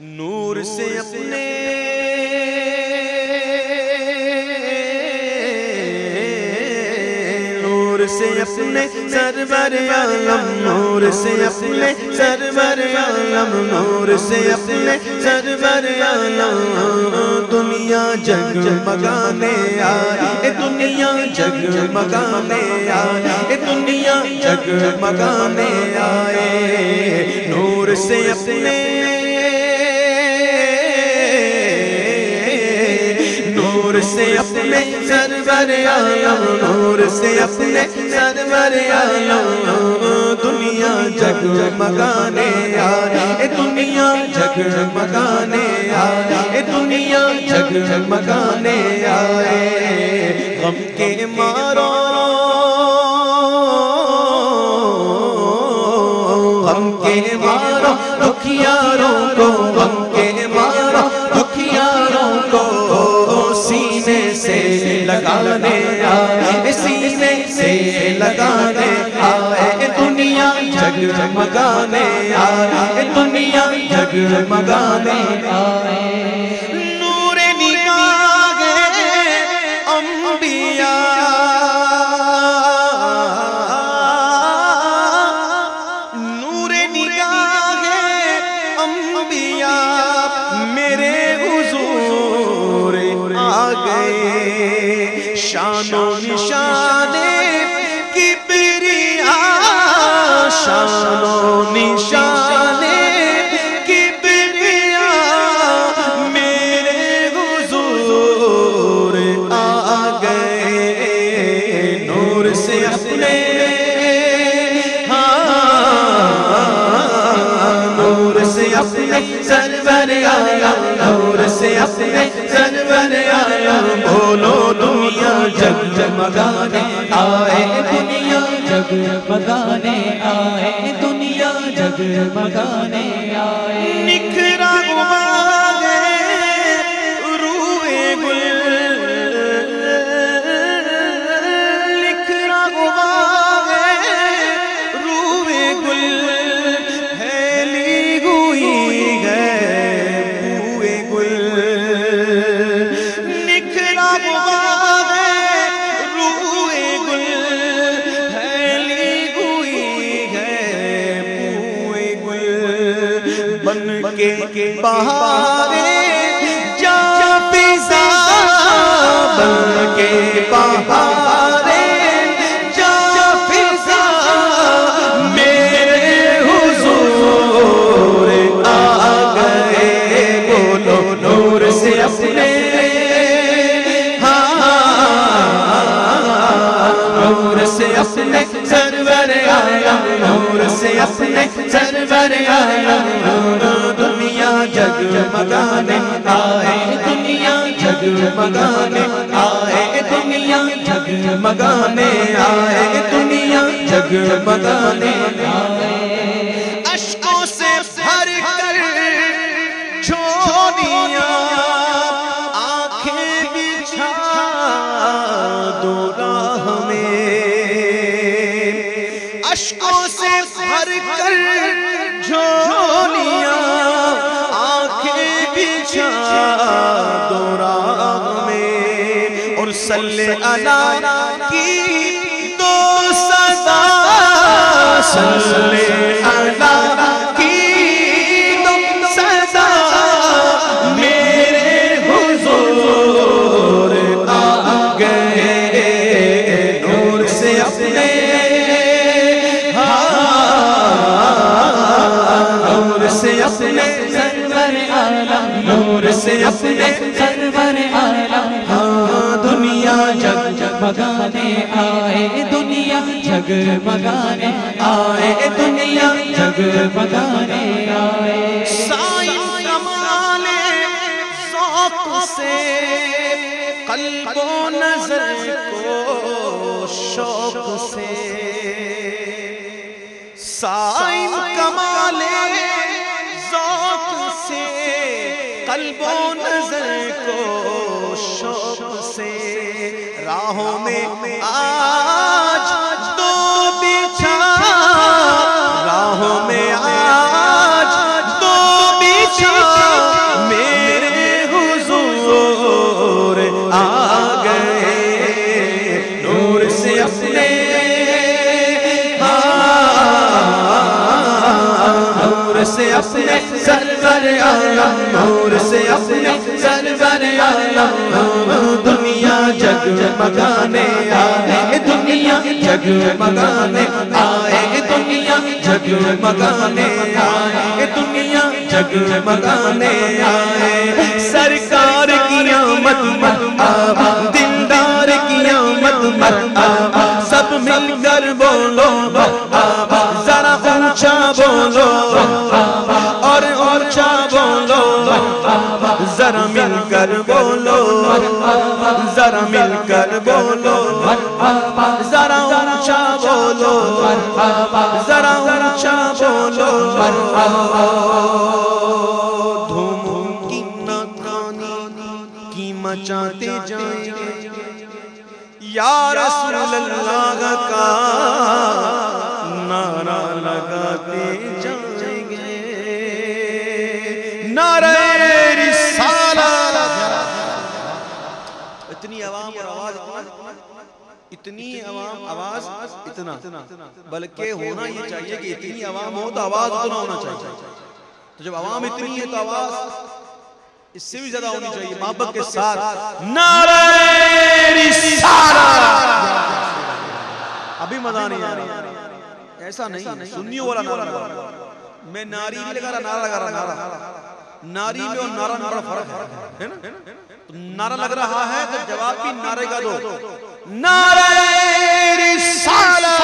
نور سے اپنے نور سے اپنے سرور عالم نور سے اپنے سرور عالم نور سے اپنے سرور عالم دنیا جگ مگانے آئی دنیا جگ مگانے آئی دنیا جگ مگانے آئے نور سے اپنے سے اپنے سرور عالم نور سے اپنے سرور عالم دنیا جگ مگانے آئے اے دنیا جگ مگانے آئے اے دنیا جگ مگانے آئے، غم کے مارو، غم کے مارو دکھیاروں کو سے لگانے آئے سینے سے لگانے آئے۔ دنیا جگ مگانے آئے دنیا جگ مگانے آئے۔ ہاں سرور آیا نور سے اپنے سرور آیا بولو دنیا جگ جگمگانے آئے دنیا جگ مگانے آئے دنیا جگ مگانے آئے۔ نکھرا کے بہارے جا پیزا بن کے بہارے جا پیزا میرے حضور آ گئے بولو نور سے اپنے ہاں نور سے اپنے سرور آیا نور سے اپنے سرور آیا دنیا جگ مگانے آئے دنیا جگ مگانے آئے دنیا جگ مگانے آئے دنیا جگ مگانے آئے۔ صلی اللہ کی دو صدا صلی آئے دنیا جگ مگانے آئے دنیا جگ مگانے آئے۔ سائن کمال ذوق سے قلب و نظر کو شوق سے۔ سائن کمال ذوق سے قلب و نظر کو راہوں میں آج تو بچھا راہوں میں آج تو بچھا میرے حضور آ گئے نور سے اپنے ہاں سے اپنے سرور عالم نور سے اپنے سرور عالم جگمگانے آئے دنیا جگمگانے آئے دنیا جگمگانے آئے دنیا جگمگانے آئے ذرا اونچا بولو دھوم کی ناتانی کی مچاتے جائیں یا رسول اللہ کا نعرہ لگاتے جائیں گے۔ نعرہ اتنی عوام آواز اتنا۔ بلکہ ہونا یہ چاہیے کہ اتنی عوام ہو تو آواز اتنا ہونا چاہیے۔ تو جب عوام اتنی ہے تو آواز اس سے بھی زیادہ ہونی چاہیے۔ محبت کے ساتھ۔ نعرہ رسالہ ابھی مزہ نہیں آ رہا۔ ایسا نہیں۔ سنیوں والا نعرہ۔ میں ناری نہیں لگا رہا نعرہ لگا رہا نعرہ۔ ناری میں اور نعرہ میں بڑا فرق ہے نعرہ لگ رہا ہے تو جواب بھی نعرے کا دو۔ نعرہ رسالت!